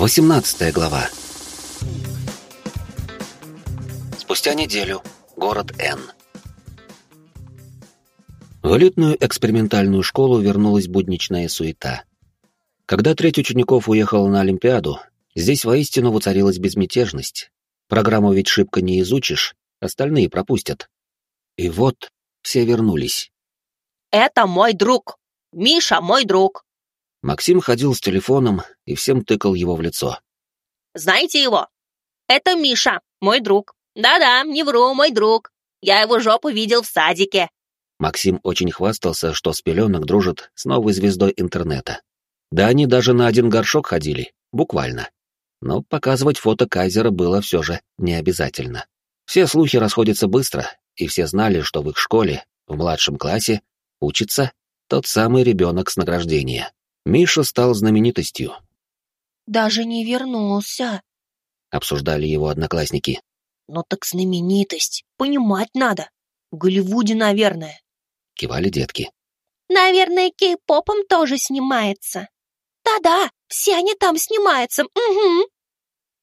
18 глава. Спустя неделю. Город Н. В элитную экспериментальную школу вернулась будничная суета. Когда треть учеников уехала на Олимпиаду, здесь воистину воцарилась безмятежность. Программу ведь шибко не изучишь, остальные пропустят. И вот все вернулись. «Это мой друг! Миша мой друг!» Максим ходил с телефоном и всем тыкал его в лицо. «Знаете его? Это Миша, мой друг. Да-да, не вру, мой друг. Я его жопу видел в садике». Максим очень хвастался, что с пеленок дружит с новой звездой интернета. Да они даже на один горшок ходили, буквально. Но показывать фото Кайзера было все же не обязательно. Все слухи расходятся быстро, и все знали, что в их школе, в младшем классе, учится тот самый ребенок с награждения. Миша стал знаменитостью. «Даже не вернулся», — обсуждали его одноклассники. «Ну так знаменитость, понимать надо. В Голливуде, наверное». Кивали детки. «Наверное, кей-попом тоже снимается». «Да-да, все они там снимаются, угу».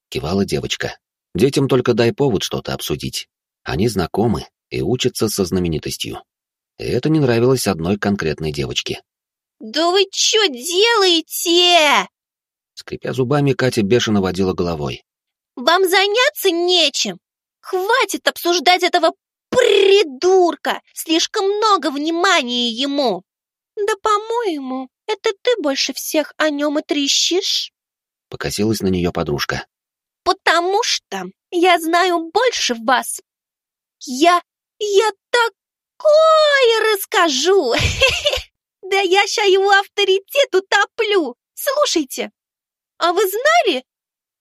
Кивала девочка. Детям только дай повод что-то обсудить. Они знакомы и учатся со знаменитостью. И это не нравилось одной конкретной девочке. «Да вы что делаете?» Скрипя зубами, Катя бешено водила головой. «Вам заняться нечем. Хватит обсуждать этого придурка. Слишком много внимания ему. Да, по-моему, это ты больше всех о нем и трещишь?» Покосилась на нее подружка. «Потому что я знаю больше вас. Я... я такое расскажу!» Да я ща его авторитет утоплю! Слушайте, а вы знали,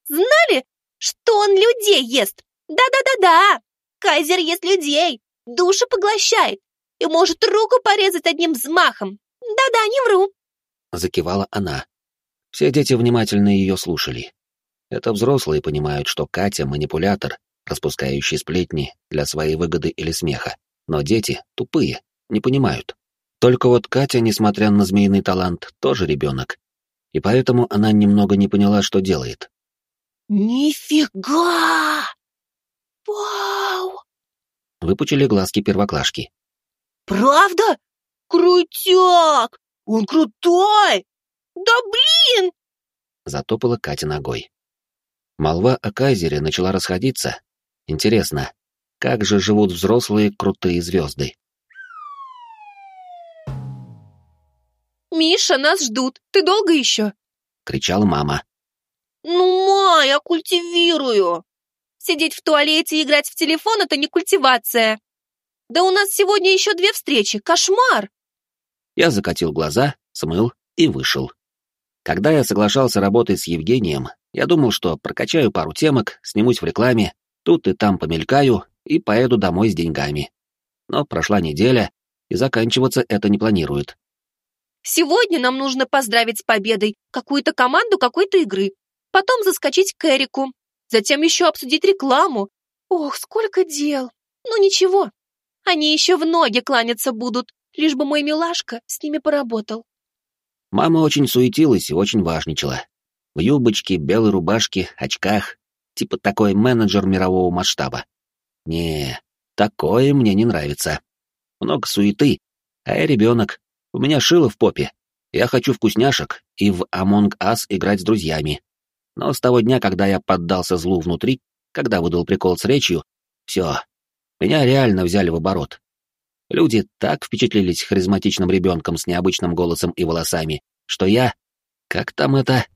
знали, что он людей ест? Да-да-да-да! Кайзер ест людей, души поглощает и может руку порезать одним взмахом. Да-да, не вру. Закивала она. Все дети внимательно ее слушали. Это взрослые понимают, что Катя — манипулятор, распускающий сплетни для своей выгоды или смеха. Но дети тупые, не понимают. Только вот Катя, несмотря на змеиный талант, тоже ребенок. И поэтому она немного не поняла, что делает. «Нифига! Вау!» Выпучили глазки первоклашки. «Правда? Крутяк! Он крутой! Да блин!» Затопала Катя ногой. Молва о Кайзере начала расходиться. Интересно, как же живут взрослые крутые звезды? «Миша, нас ждут. Ты долго еще?» — кричала мама. «Ну, ма, я культивирую. Сидеть в туалете и играть в телефон — это не культивация. Да у нас сегодня еще две встречи. Кошмар!» Я закатил глаза, смыл и вышел. Когда я соглашался работать с Евгением, я думал, что прокачаю пару темок, снимусь в рекламе, тут и там помелькаю и поеду домой с деньгами. Но прошла неделя, и заканчиваться это не планирует. Сегодня нам нужно поздравить с победой какую-то команду какой-то игры, потом заскочить к Эрику, затем еще обсудить рекламу. Ох, сколько дел! Ну ничего, они еще в ноги кланяться будут, лишь бы мой милашка с ними поработал. Мама очень суетилась и очень важничала. В юбочке, белой рубашке, очках. Типа такой менеджер мирового масштаба. Не, такое мне не нравится. Много суеты, а я ребенок, у меня шило в попе. Я хочу вкусняшек и в Among Us играть с друзьями. Но с того дня, когда я поддался злу внутри, когда выдал прикол с речью, все, меня реально взяли в оборот. Люди так впечатлились харизматичным ребенком с необычным голосом и волосами, что я... Как там это?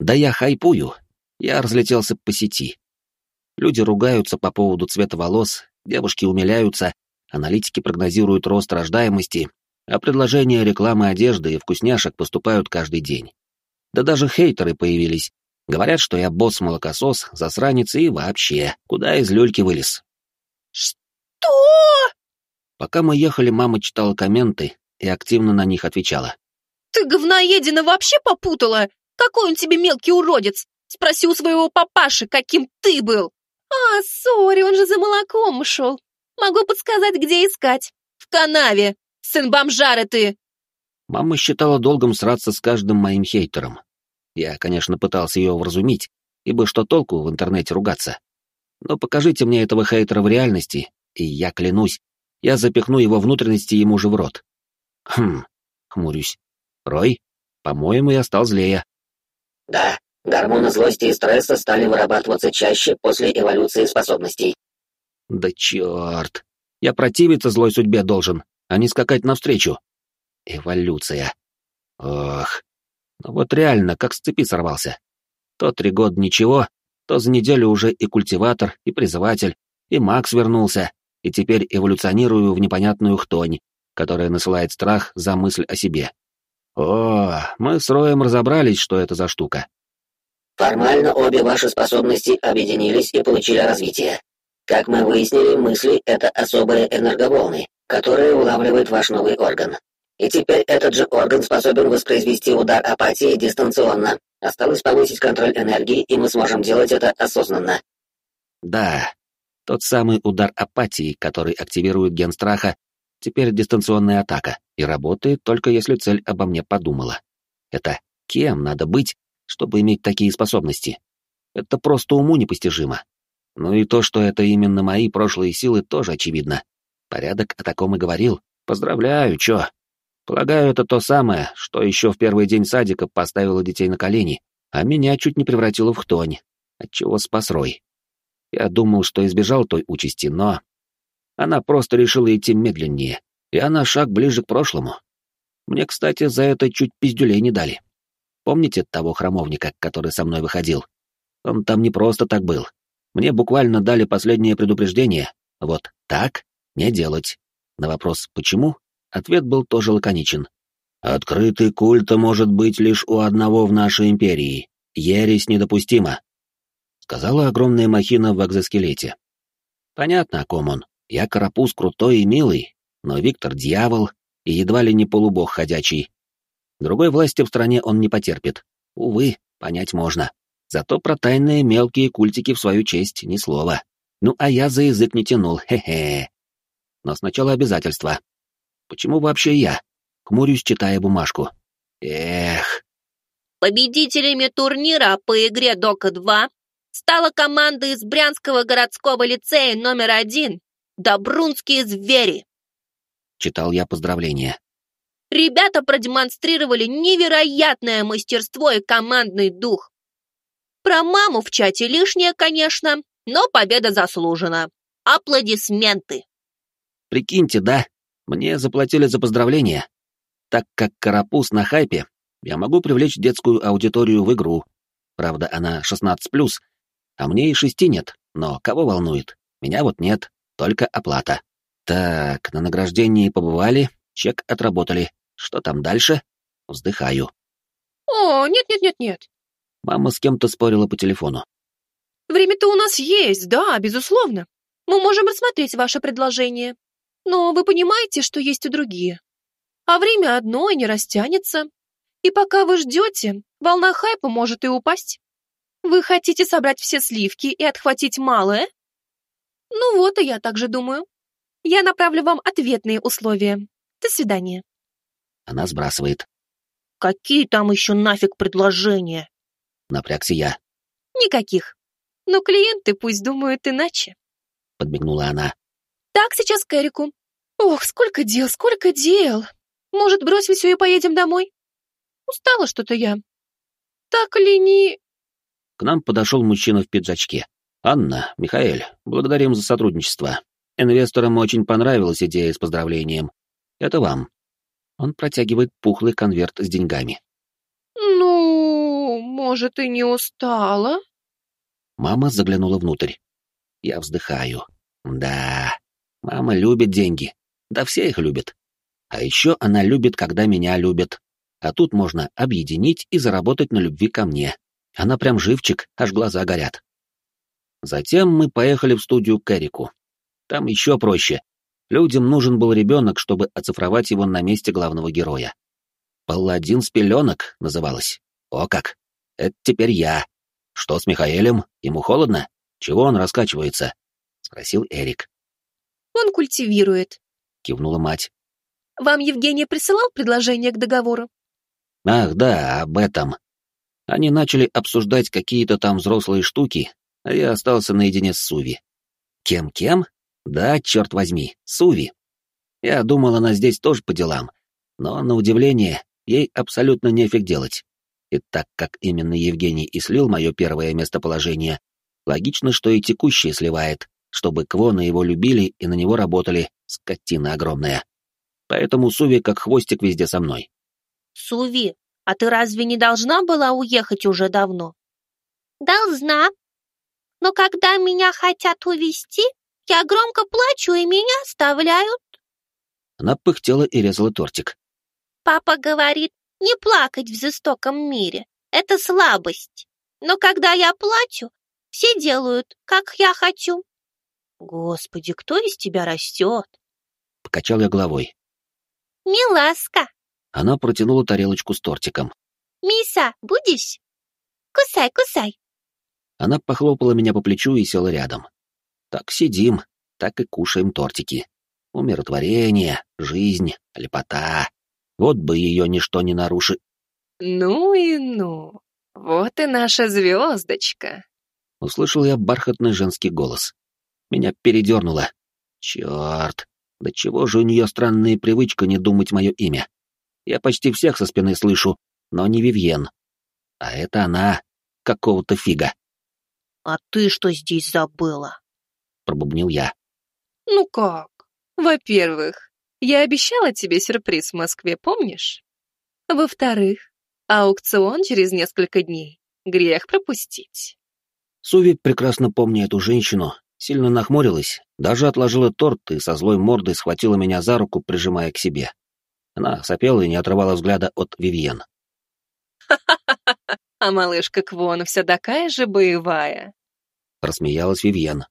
Да я хайпую. Я разлетелся по сети. Люди ругаются по поводу цвета волос, девушки умиляются, аналитики прогнозируют рост рождаемости, а предложения рекламы одежды и вкусняшек поступают каждый день. Да даже хейтеры появились. Говорят, что я босс-молокосос, засранец и вообще, куда из люльки вылез. «Что?» Пока мы ехали, мама читала комменты и активно на них отвечала. «Ты говноедина вообще попутала? Какой он тебе мелкий уродец? Спроси у своего папаши, каким ты был!» «А, сори, он же за молоком ушел. Могу подсказать, где искать. В канаве сын бомжары ты!» Мама считала долгом сраться с каждым моим хейтером. Я, конечно, пытался ее вразумить, ибо что толку в интернете ругаться? Но покажите мне этого хейтера в реальности, и я клянусь, я запихну его внутренности ему же в рот. Хм, хмурюсь. Рой, по-моему, я стал злее. Да, гормоны злости и стресса стали вырабатываться чаще после эволюции способностей. Да черт! Я противиться злой судьбе должен, а не скакать навстречу. Эволюция. Ох. Ну вот реально, как с цепи сорвался. То три года ничего, то за неделю уже и культиватор, и призыватель, и Макс вернулся, и теперь эволюционирую в непонятную хтонь, которая насылает страх за мысль о себе. О, мы с Роем разобрались, что это за штука. Формально обе ваши способности объединились и получили развитие. Как мы выяснили, мысли — это особые энерговолны, которые улавливает ваш новый орган. И теперь этот же орган способен воспроизвести удар апатии дистанционно. Осталось повысить контроль энергии, и мы сможем делать это осознанно. Да, тот самый удар апатии, который активирует ген страха, теперь дистанционная атака, и работает только если цель обо мне подумала. Это кем надо быть, чтобы иметь такие способности? Это просто уму непостижимо. Ну и то, что это именно мои прошлые силы, тоже очевидно. Порядок о таком и говорил. Поздравляю, чё? Полагаю, это то самое, что еще в первый день садика поставило детей на колени, а меня чуть не превратило в хтонь, отчего спас Рой. Я думал, что избежал той участи, но... Она просто решила идти медленнее, и она шаг ближе к прошлому. Мне, кстати, за это чуть пиздюлей не дали. Помните того храмовника, который со мной выходил? Он там не просто так был. Мне буквально дали последнее предупреждение. Вот так не делать. На вопрос «почему?» ответ был тоже лаконичен. «Открытый культ может быть лишь у одного в нашей империи. Ересь недопустима», — сказала огромная махина в экзоскелете. «Понятно, о ком он. Я карапуз крутой и милый, но Виктор — дьявол и едва ли не полубог ходячий. Другой власти в стране он не потерпит. Увы, понять можно. Зато про тайные мелкие культики в свою честь ни слова. Ну, а я за язык не тянул, хе-хе. Но сначала обязательства. Почему вообще я? Хмурюсь, читая бумажку. Эх. Победителями турнира по игре Дока-2 стала команда из Брянского городского лицея номер один «Добрунские звери». Читал я поздравления. Ребята продемонстрировали невероятное мастерство и командный дух. Про маму в чате лишнее, конечно, но победа заслужена. Аплодисменты. Прикиньте, да, мне заплатили за поздравления. Так как карапуз на хайпе, я могу привлечь детскую аудиторию в игру. Правда, она 16+, а мне и шести нет, но кого волнует? Меня вот нет, только оплата. Так, на награждении побывали, чек отработали. Что там дальше? Вздыхаю. О, нет-нет-нет-нет. Мама с кем-то спорила по телефону. Время-то у нас есть, да, безусловно. Мы можем рассмотреть ваше предложение. Но вы понимаете, что есть и другие. А время одно и не растянется. И пока вы ждете, волна хайпа может и упасть. Вы хотите собрать все сливки и отхватить малое? Ну вот, и я так же думаю. Я направлю вам ответные условия. До свидания. Она сбрасывает. Какие там еще нафиг предложения? Напрягся я. Никаких. Но клиенты пусть думают иначе. Подмигнула она. Так, сейчас к Эрику. Ох, сколько дел, сколько дел. Может, бросим все и поедем домой? Устала что-то я. Так ли не... К нам подошел мужчина в пиджачке. «Анна, Михаэль, благодарим за сотрудничество. Инвесторам очень понравилась идея с поздравлением. Это вам». Он протягивает пухлый конверт с деньгами. «Ну, может, и не устала?» Мама заглянула внутрь. Я вздыхаю. «Да, Мама любит деньги. Да все их любят. А еще она любит, когда меня любят. А тут можно объединить и заработать на любви ко мне. Она прям живчик, аж глаза горят. Затем мы поехали в студию к Эрику. Там еще проще. Людям нужен был ребенок, чтобы оцифровать его на месте главного героя. «Палладин с пеленок» называлось. О как! Это теперь я. Что с Михаэлем? Ему холодно? Чего он раскачивается? Спросил Эрик. Он культивирует. Кивнула мать. Вам Евгений присылал предложение к договору? Ах, да, об этом. Они начали обсуждать какие-то там взрослые штуки, а я остался наедине с Суви. Кем-кем? Да, черт возьми, Суви. Я думал, она здесь тоже по делам, но, на удивление, ей абсолютно нефиг делать. И так как именно Евгений и слил мое первое местоположение, логично, что и текущее сливает, чтобы Квона его любили и на него работали, скотина огромная. Поэтому Суви как хвостик везде со мной. Суви, а ты разве не должна была уехать уже давно? Должна. Но когда меня хотят увезти, я громко плачу и меня оставляют. Она пыхтела и резала тортик. Папа говорит, не плакать в жестоком мире. Это слабость. Но когда я плачу, все делают, как я хочу. Господи, кто из тебя растет? Покачал я головой. Миласка. Она протянула тарелочку с тортиком. Миса, будешь? Кусай, кусай. Она похлопала меня по плечу и села рядом. Так сидим, так и кушаем тортики. Умиротворение, жизнь, лепота. Вот бы ее ничто не нарушит. Ну и ну, вот и наша звездочка. Услышал я бархатный женский голос. Меня передернуло. Черт, да чего же у нее странная привычка не думать мое имя? Я почти всех со спины слышу, но не Вивьен. А это она, какого-то фига. «А ты что здесь забыла?» — пробубнил я. «Ну как? Во-первых, я обещала тебе сюрприз в Москве, помнишь? Во-вторых, аукцион через несколько дней. Грех пропустить». Суви, прекрасно помня эту женщину, сильно нахмурилась, даже отложила торт и со злой мордой схватила меня за руку, прижимая к себе. Она сопела и не отрывала взгляда от Вивьен. «Ха-ха-ха! А малышка Квон вся такая же боевая!» Рассмеялась Вивьен.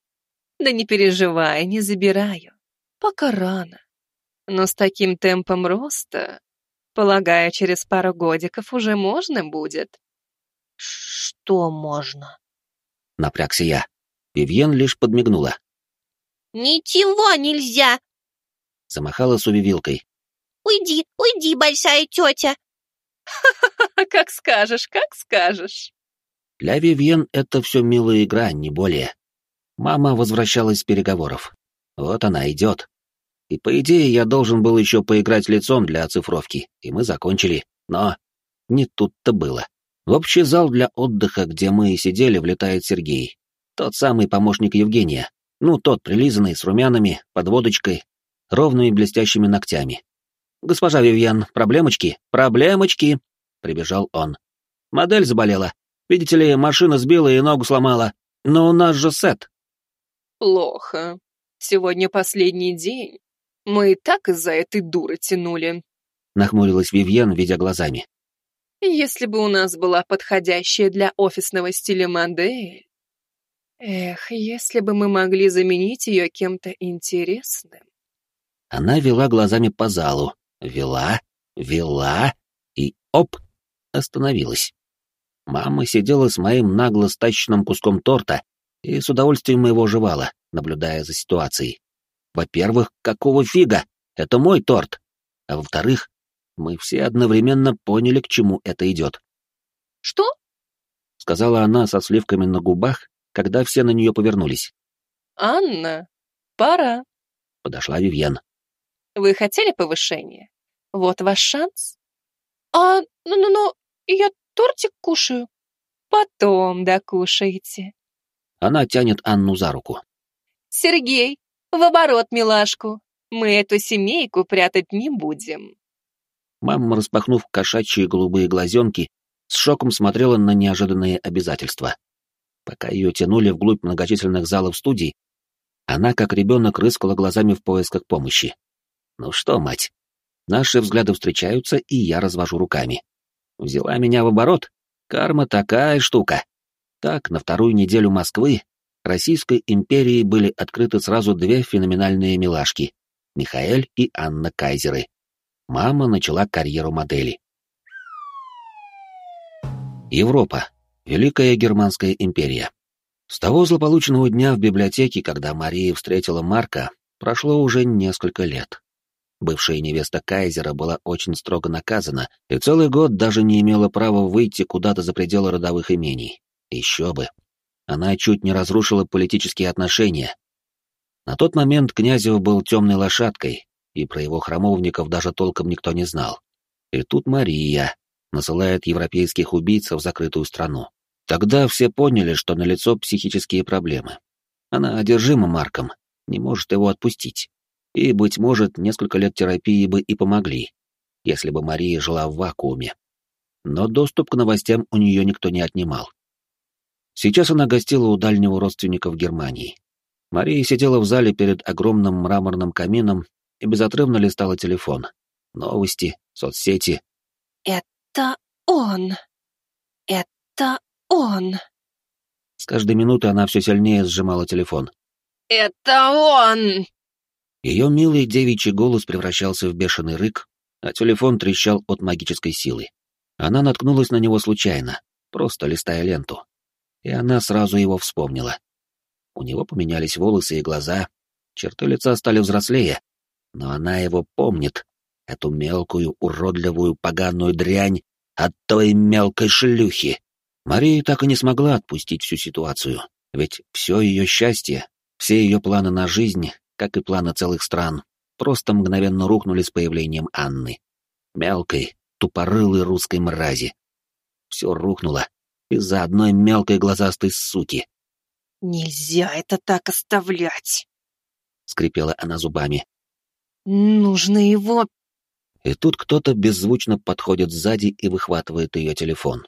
«Да не переживай, не забираю. Пока рано. Но с таким темпом роста, полагаю, через пару годиков уже можно будет». «Что можно?» Напрягся я. Вивьен лишь подмигнула. «Ничего нельзя!» Замахала Суви вилкой. «Уйди, уйди, большая тетя!» «Ха-ха-ха, как скажешь, как скажешь!» Для Вивьен это все милая игра, не более. Мама возвращалась с переговоров. Вот она идет. И по идее я должен был еще поиграть лицом для оцифровки, и мы закончили. Но не тут-то было. В общий зал для отдыха, где мы и сидели, влетает Сергей. Тот самый помощник Евгения. Ну, тот прилизанный, с румянами, под водочкой, ровными блестящими ногтями. «Госпожа Вивьен, проблемочки? Проблемочки!» — прибежал он. «Модель заболела. Видите ли, машина сбила и ногу сломала. Но у нас же сет». «Плохо. Сегодня последний день. Мы и так из-за этой дуры тянули», — нахмурилась Вивьен, видя глазами. «Если бы у нас была подходящая для офисного стиля модель, Эх, если бы мы могли заменить ее кем-то интересным. Она вела глазами по залу, вела, вела и оп, остановилась. Мама сидела с моим нагло стащенным куском торта и с удовольствием его жевала, наблюдая за ситуацией. Во-первых, какого фига? Это мой торт. А во-вторых, мы все одновременно поняли, к чему это идет. «Что?» — сказала она со сливками на губах когда все на нее повернулись. «Анна, пора», — подошла Вивьен. «Вы хотели повышение? Вот ваш шанс». «А, ну-ну-ну, я тортик кушаю». «Потом докушаете». Она тянет Анну за руку. «Сергей, в оборот, милашку. Мы эту семейку прятать не будем». Мама, распахнув кошачьи голубые глазенки, с шоком смотрела на неожиданные обязательства. Пока ее тянули вглубь многочисленных залов студий, она, как ребенок, рыскала глазами в поисках помощи. Ну что, мать, наши взгляды встречаются, и я развожу руками. Взяла меня в оборот? Карма такая штука. Так, на вторую неделю Москвы Российской империи были открыты сразу две феноменальные милашки — Михаэль и Анна Кайзеры. Мама начала карьеру модели. Европа. Великая Германская империя. С того злополучного дня в библиотеке, когда Мария встретила Марка, прошло уже несколько лет. Бывшая невеста Кайзера была очень строго наказана и целый год даже не имела права выйти куда-то за пределы родовых имений. Еще бы. Она чуть не разрушила политические отношения. На тот момент Князев был темной лошадкой, и про его храмовников даже толком никто не знал. И тут Мария насылает европейских убийц в закрытую страну. Тогда все поняли, что налицо психические проблемы. Она одержима Марком, не может его отпустить. И, быть может, несколько лет терапии бы и помогли, если бы Мария жила в вакууме. Но доступ к новостям у нее никто не отнимал. Сейчас она гостила у дальнего родственника в Германии. Мария сидела в зале перед огромным мраморным камином и безотрывно листала телефон. Новости, соцсети. «Это он! Это он!» С каждой минутой она все сильнее сжимала телефон. «Это он!» Ее милый девичий голос превращался в бешеный рык, а телефон трещал от магической силы. Она наткнулась на него случайно, просто листая ленту. И она сразу его вспомнила. У него поменялись волосы и глаза, черты лица стали взрослее, но она его помнит, эту мелкую, уродливую, поганую дрянь от той мелкой шлюхи. Мария так и не смогла отпустить всю ситуацию, ведь все ее счастье, все ее планы на жизнь как и планы целых стран, просто мгновенно рухнули с появлением Анны. Мелкой, тупорылой русской мрази. Все рухнуло из-за одной мелкой глазастой суки. «Нельзя это так оставлять!» — скрипела она зубами. «Нужно его...» И тут кто-то беззвучно подходит сзади и выхватывает ее телефон.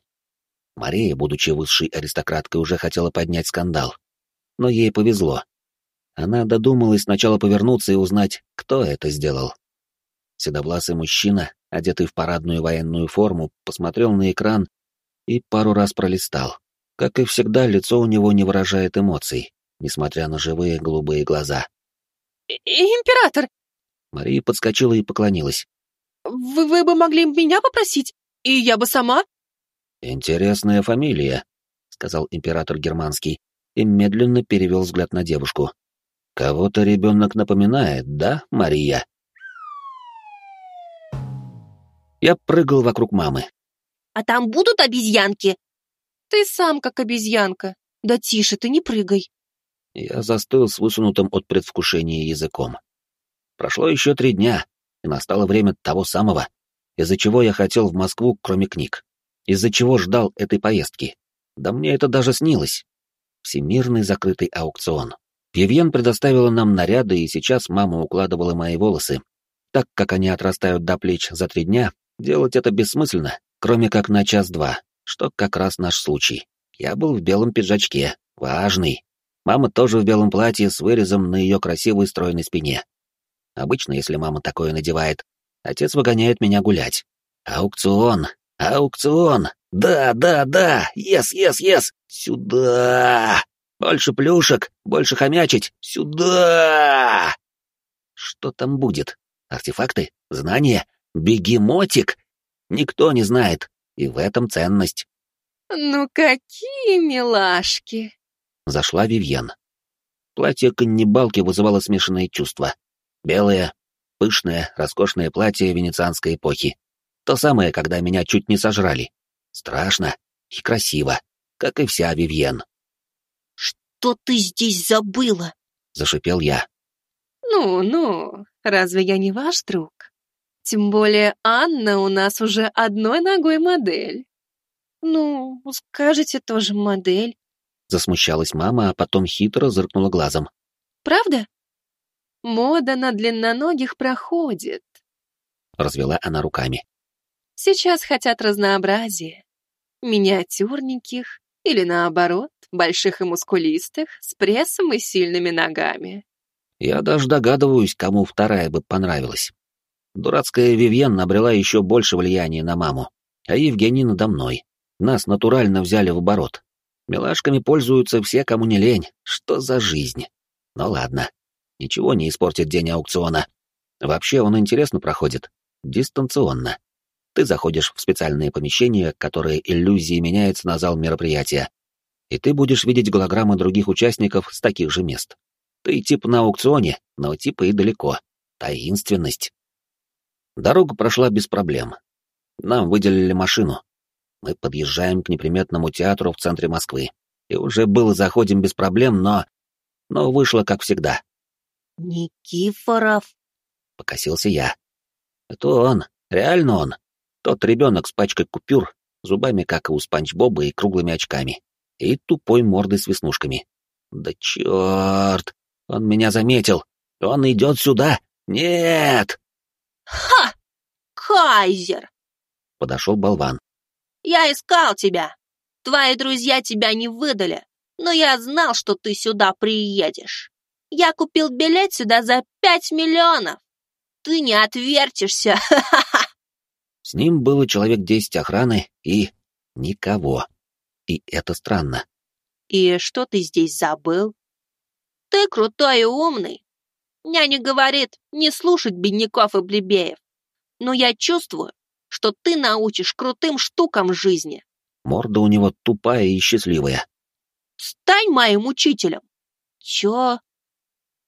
Мария, будучи высшей аристократкой, уже хотела поднять скандал. Но ей повезло. Она додумалась сначала повернуться и узнать, кто это сделал. Седовласый мужчина, одетый в парадную военную форму, посмотрел на экран и пару раз пролистал. Как и всегда, лицо у него не выражает эмоций, несмотря на живые голубые глаза. «Император!» Мария подскочила и поклонилась. «Вы, вы бы могли меня попросить, и я бы сама?» «Интересная фамилия», — сказал император германский и медленно перевел взгляд на девушку. Кого-то ребенок напоминает, да, Мария? Я прыгал вокруг мамы. А там будут обезьянки? Ты сам как обезьянка. Да тише ты, не прыгай. Я застыл с высунутым от предвкушения языком. Прошло еще три дня, и настало время того самого, из-за чего я хотел в Москву, кроме книг. Из-за чего ждал этой поездки. Да мне это даже снилось. Всемирный закрытый аукцион. Вивьен предоставила нам наряды, и сейчас мама укладывала мои волосы. Так как они отрастают до плеч за три дня, делать это бессмысленно, кроме как на час-два, что как раз наш случай. Я был в белом пиджачке, важный. Мама тоже в белом платье с вырезом на ее красивой стройной спине. Обычно, если мама такое надевает, отец выгоняет меня гулять. Аукцион! Аукцион! Да, да, да! Ес, ес, ес! Сюда! Больше плюшек, больше хомячить. Сюда! Что там будет? Артефакты? Знания? Бегемотик? Никто не знает. И в этом ценность. «Ну какие милашки!» Зашла Вивьен. Платье каннибалки вызывало смешанные чувства. Белое, пышное, роскошное платье венецианской эпохи. То самое, когда меня чуть не сожрали. Страшно и красиво, как и вся Вивьен что ты здесь забыла?» — зашипел я. «Ну-ну, разве я не ваш друг? Тем более Анна у нас уже одной ногой модель. Ну, скажете тоже модель». Засмущалась мама, а потом хитро зыркнула глазом. «Правда? Мода на длинноногих проходит». Развела она руками. «Сейчас хотят разнообразия. Миниатюрненьких или наоборот, больших и мускулистых, с прессом и сильными ногами. Я даже догадываюсь, кому вторая бы понравилась. Дурацкая Вивьен набрела еще больше влияния на маму, а Евгений надо мной. Нас натурально взяли в оборот. Милашками пользуются все, кому не лень. Что за жизнь? Ну ладно. Ничего не испортит день аукциона. Вообще он интересно проходит. Дистанционно. Ты заходишь в специальное помещение, которое иллюзией меняется на зал мероприятия и ты будешь видеть голограммы других участников с таких же мест. Ты типа на аукционе, но типа и далеко. Таинственность. Дорога прошла без проблем. Нам выделили машину. Мы подъезжаем к неприметному театру в центре Москвы. И уже было заходим без проблем, но... Но вышло как всегда. «Никифоров?» — покосился я. «Это он, реально он. Тот ребенок с пачкой купюр, зубами, как и у Спанч Боба, и круглыми очками. И тупой мордой с веснушками. Да черт! Он меня заметил! Он идет сюда! Нет!» «Ха! Кайзер!» — подошел болван. «Я искал тебя. Твои друзья тебя не выдали, но я знал, что ты сюда приедешь. Я купил билет сюда за пять миллионов. Ты не отвертишься, С ним было человек десять охраны и... никого. И это странно. И что ты здесь забыл? Ты крутой и умный. Няня говорит, не слушать бедняков и плебеев. Но я чувствую, что ты научишь крутым штукам жизни. Морда у него тупая и счастливая. Стань моим учителем. Чё?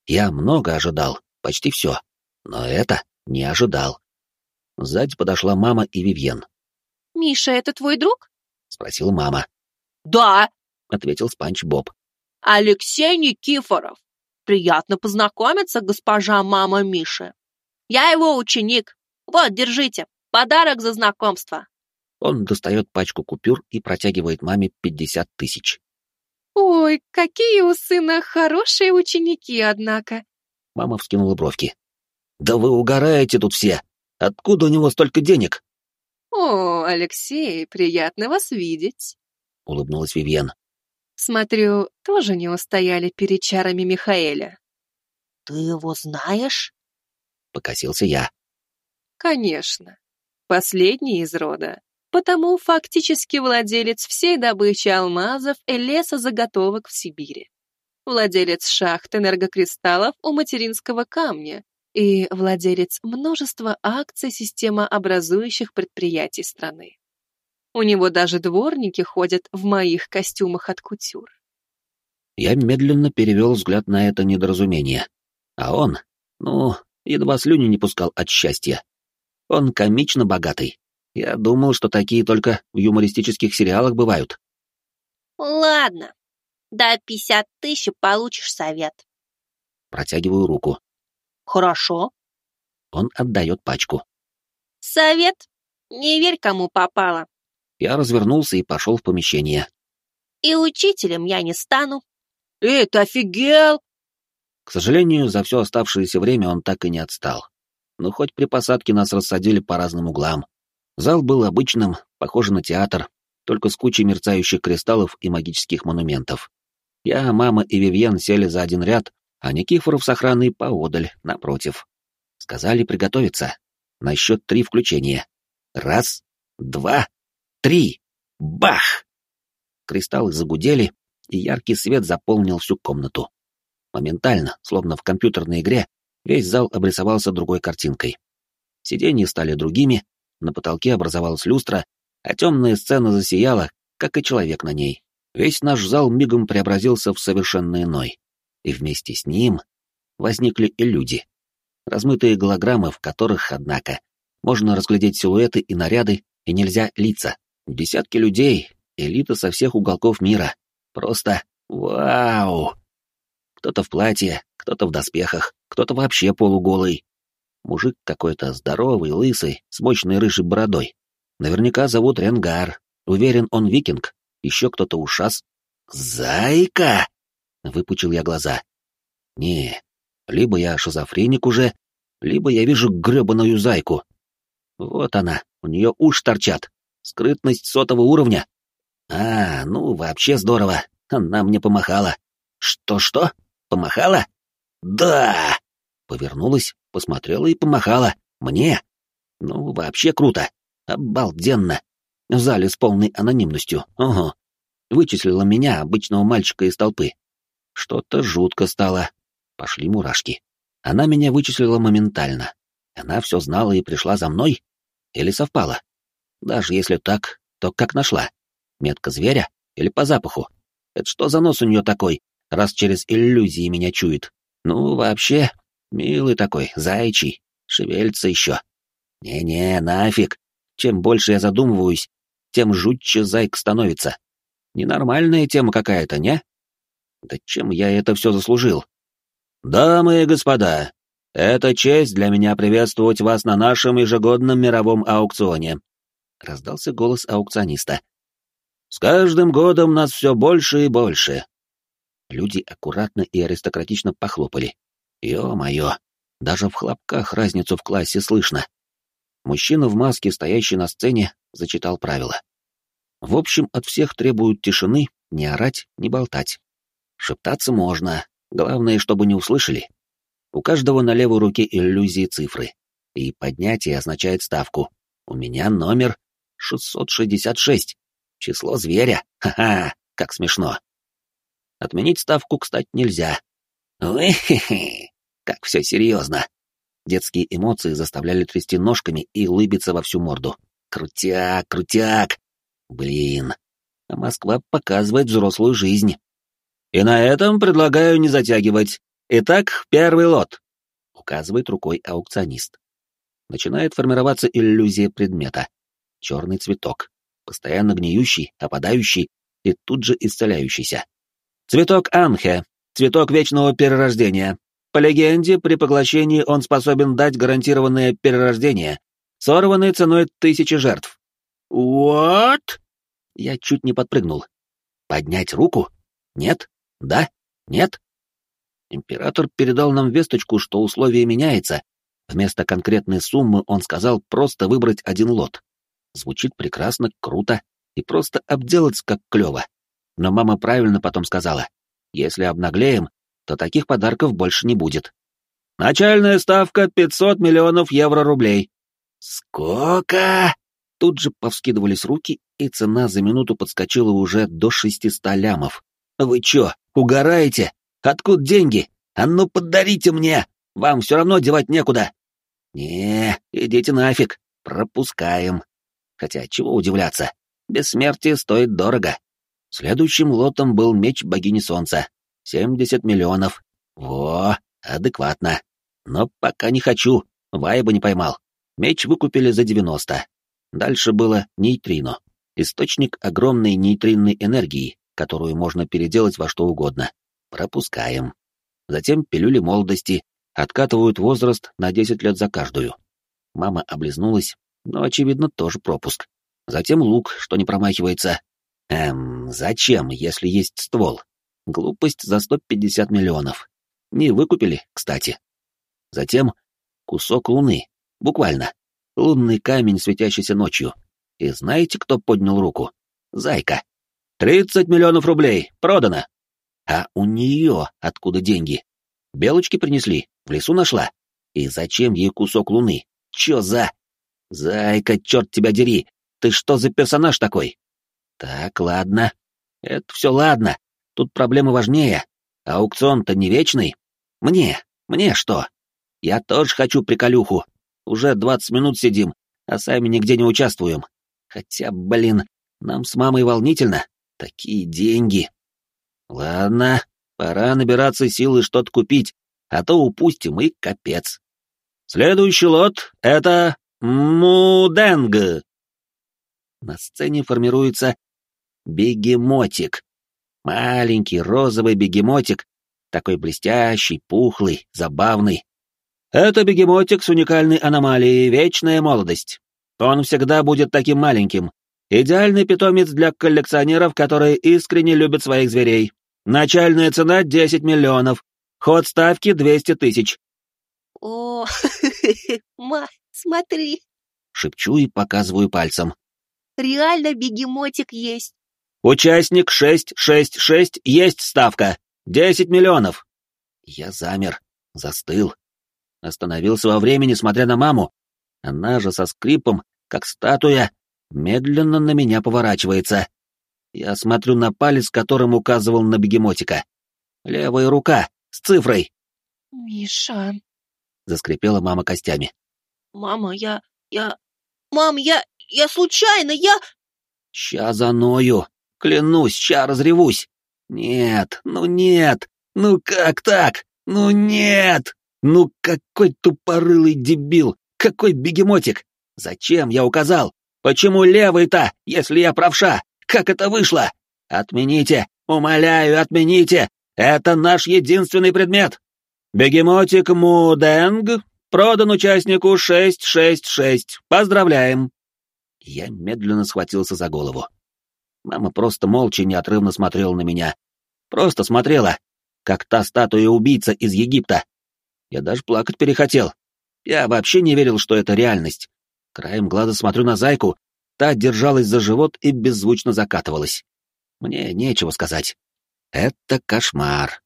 Я много ожидал, почти все. Но это не ожидал. Сзади подошла мама и Вивьен. «Миша, это твой друг?» — спросила мама. «Да», — ответил Спанч Боб. «Алексей Никифоров. Приятно познакомиться, госпожа мама Миши. Я его ученик. Вот, держите, подарок за знакомство». Он достает пачку купюр и протягивает маме пятьдесят тысяч. «Ой, какие у сына хорошие ученики, однако!» Мама вскинула бровки. «Да вы угораете тут все! Откуда у него столько денег?» «О, Алексей, приятно вас видеть», — улыбнулась Вивьен. «Смотрю, тоже не устояли перед чарами Михаэля». «Ты его знаешь?» — покосился я. «Конечно. Последний из рода, потому фактически владелец всей добычи алмазов и лесозаготовок в Сибири. Владелец шахт энергокристаллов у материнского камня, и владелец множества акций системообразующих предприятий страны. У него даже дворники ходят в моих костюмах от кутюр. Я медленно перевел взгляд на это недоразумение. А он, ну, едва слюни не пускал от счастья. Он комично богатый. Я думал, что такие только в юмористических сериалах бывают. Ладно, до пятьдесят тысяч получишь совет. Протягиваю руку. Хорошо. Он отдает пачку. Совет. Не верь, кому попало. Я развернулся и пошел в помещение. И учителем я не стану. Эй, ты офигел? К сожалению, за все оставшееся время он так и не отстал. Но хоть при посадке нас рассадили по разным углам. Зал был обычным, похожий на театр, только с кучей мерцающих кристаллов и магических монументов. Я, мама и Вивьен сели за один ряд, а Никифоров с охраной поодаль, напротив. Сказали приготовиться. На счет три включения. Раз, два, три. Бах! Кристаллы загудели, и яркий свет заполнил всю комнату. Моментально, словно в компьютерной игре, весь зал обрисовался другой картинкой. Сиденья стали другими, на потолке образовалась люстра, а темная сцена засияла, как и человек на ней. Весь наш зал мигом преобразился в совершенно иной и вместе с ним возникли и люди. Размытые голограммы, в которых, однако, можно разглядеть силуэты и наряды, и нельзя лица. Десятки людей, элита со всех уголков мира. Просто вау! Кто-то в платье, кто-то в доспехах, кто-то вообще полуголый. Мужик какой-то здоровый, лысый, с мощной рыжей бородой. Наверняка зовут Ренгар. Уверен, он викинг. Еще кто-то ушас. «Зайка!» Выпучил я глаза. Не, либо я шизофреник уже, либо я вижу гребаную зайку. Вот она, у нее уши торчат. Скрытность сотого уровня. А, ну, вообще здорово. Она мне помахала. Что-что? Помахала? Да! Повернулась, посмотрела и помахала. Мне? Ну, вообще круто. Обалденно. В зале с полной анонимностью. Ого. Вычислила меня, обычного мальчика из толпы. Что-то жутко стало. Пошли мурашки. Она меня вычислила моментально. Она все знала и пришла за мной? Или совпало? Даже если так, то как нашла? Метка зверя? Или по запаху? Это что за нос у нее такой, раз через иллюзии меня чует? Ну, вообще, милый такой, зайчий, шевельца еще. Не-не, нафиг. Чем больше я задумываюсь, тем жутче зайк становится. Ненормальная тема какая-то, не? Да чем я это все заслужил? Дамы и господа, это честь для меня приветствовать вас на нашем ежегодном мировом аукционе. Раздался голос аукциониста. С каждым годом нас все больше и больше. Люди аккуратно и аристократично похлопали. Ё-моё, даже в хлопках разницу в классе слышно. Мужчина в маске, стоящий на сцене, зачитал правила. В общем, от всех требуют тишины, не орать, не болтать. Шептаться можно, главное, чтобы не услышали. У каждого на левой руке иллюзии цифры. И поднятие означает ставку. У меня номер 666. Число зверя. Ха-ха, как смешно. Отменить ставку, кстати, нельзя. Уэ-хе-хе, как все серьезно. Детские эмоции заставляли трясти ножками и улыбиться во всю морду. Крутяк, крутяк. Блин, а Москва показывает взрослую жизнь. И на этом предлагаю не затягивать. Итак, первый лот. Указывает рукой аукционист. Начинает формироваться иллюзия предмета. Черный цветок. Постоянно гниющий, опадающий и тут же исцеляющийся. Цветок Анхе. Цветок вечного перерождения. По легенде, при поглощении он способен дать гарантированное перерождение, сорванное ценой тысячи жертв. «What?» Я чуть не подпрыгнул. «Поднять руку? Нет? Да? Нет?» Император передал нам весточку, что условие меняется. Вместо конкретной суммы он сказал просто выбрать один лот. Звучит прекрасно, круто и просто обделать как клёво. Но мама правильно потом сказала. Если обнаглеем, то таких подарков больше не будет. Начальная ставка 500 миллионов евро-рублей. Сколько? Тут же повскидывались руки, и цена за минуту подскочила уже до 600 лямов. Вы чё, угораете? Откуда деньги? А ну подарите мне! Вам все равно девать некуда. Не, идите нафиг, пропускаем. Хотя чего удивляться, бессмертие стоит дорого. Следующим лотом был меч богини солнца. 70 миллионов. Во, адекватно. Но пока не хочу, вайба не поймал. Меч выкупили за 90. Дальше было нейтрино. Источник огромной нейтринной энергии, которую можно переделать во что угодно. Пропускаем. Затем пилюли молодости, откатывают возраст на 10 лет за каждую. Мама облизнулась, но, очевидно, тоже пропуск. Затем лук, что не промахивается. Эм, зачем, если есть ствол? Глупость за 150 миллионов. Не выкупили, кстати. Затем кусок луны, буквально. Лунный камень, светящийся ночью. И знаете, кто поднял руку? Зайка. «Тридцать миллионов рублей! Продано!» А у нее откуда деньги? Белочки принесли, в лесу нашла. И зачем ей кусок луны? Чё за... Зайка, черт тебя дери! Ты что за персонаж такой? Так, ладно. Это все ладно. Тут проблемы важнее. Аукцион-то не вечный. Мне, мне что? Я тоже хочу приколюху. Уже двадцать минут сидим, а сами нигде не участвуем. Хотя, блин, нам с мамой волнительно. Такие деньги. Ладно, пора набираться силы что-то купить, а то упустим и капец. Следующий лот — это Муденг. На сцене формируется бегемотик. Маленький розовый бегемотик, такой блестящий, пухлый, забавный. Это бегемотик с уникальной аномалией «Вечная молодость». Он всегда будет таким маленьким. Идеальный питомец для коллекционеров, которые искренне любят своих зверей. Начальная цена — 10 миллионов. Ход ставки — 200 тысяч. О, ма, смотри. Шепчу и показываю пальцем. Реально бегемотик есть. Участник 666 есть ставка. 10 миллионов. Я замер, застыл. Остановился во времени, смотря на маму. Она же со скрипом, как статуя, медленно на меня поворачивается. Я смотрю на палец, которым указывал на бегемотика. Левая рука, с цифрой. «Миша...» — заскрипела мама костями. «Мама, я... я... Мам, я... я случайно, я...» «Ща заною. Клянусь, ща разревусь. Нет, ну нет, ну как так? Ну нет! Ну какой тупорылый дебил! Какой бегемотик! Зачем я указал? Почему левый-то, если я правша? Как это вышло? Отмените! Умоляю, отмените! Это наш единственный предмет! Бегемотик Муденг продан участнику 666. Поздравляем!» Я медленно схватился за голову. Мама просто молча неотрывно смотрела на меня. Просто смотрела, как та статуя убийца из Египта. Я даже плакать перехотел. Я вообще не верил, что это реальность. Краем глаза смотрю на зайку, та держалась за живот и беззвучно закатывалась. Мне нечего сказать. Это кошмар.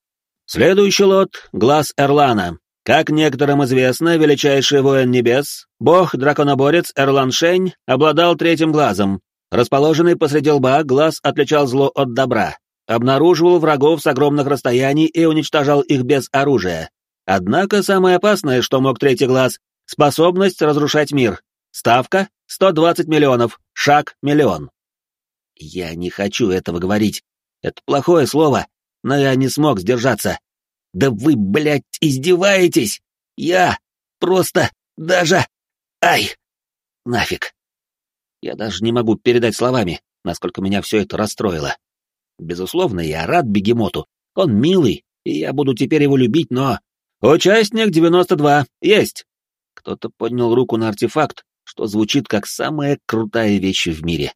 Следующий лот — глаз Эрлана. Как некоторым известно, величайший воин небес, бог-драконоборец Эрлан Шень, обладал третьим глазом. Расположенный посреди лба, глаз отличал зло от добра, обнаруживал врагов с огромных расстояний и уничтожал их без оружия. Однако самое опасное, что мог третий глаз — способность разрушать мир. Ставка — 120 миллионов, шаг — миллион. Я не хочу этого говорить. Это плохое слово, но я не смог сдержаться. Да вы, блядь, издеваетесь! Я просто даже... Ай! Нафиг! Я даже не могу передать словами, насколько меня все это расстроило. Безусловно, я рад бегемоту. Он милый, и я буду теперь его любить, но... Участник 92. Есть! Кто-то поднял руку на артефакт, что звучит как самая крутая вещь в мире.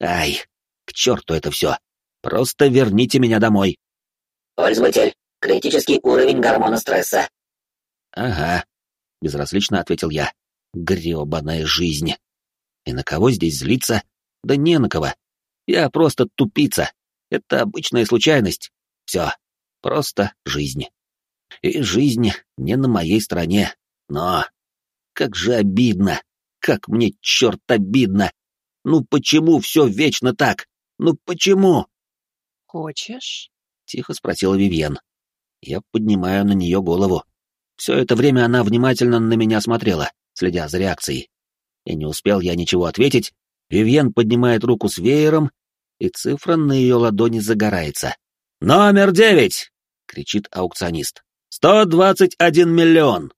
Ай, к черту это все. Просто верните меня домой. Пользователь, Критический уровень гормона стресса. Ага, безразлично ответил я. Гребаная жизнь. И на кого здесь злиться? Да не на кого. Я просто тупица. Это обычная случайность. Все. Просто жизнь. И жизнь не на моей стороне. Но как же обидно. Как мне, черт, обидно. Ну почему все вечно так? Ну почему? Хочешь? Тихо спросила Вивьен. Я поднимаю на нее голову. Все это время она внимательно на меня смотрела, следя за реакцией. И не успел я ничего ответить, Вивьен поднимает руку с веером, и цифра на ее ладони загорается. «Номер девять!» — кричит аукционист. «Сто двадцать один миллион!»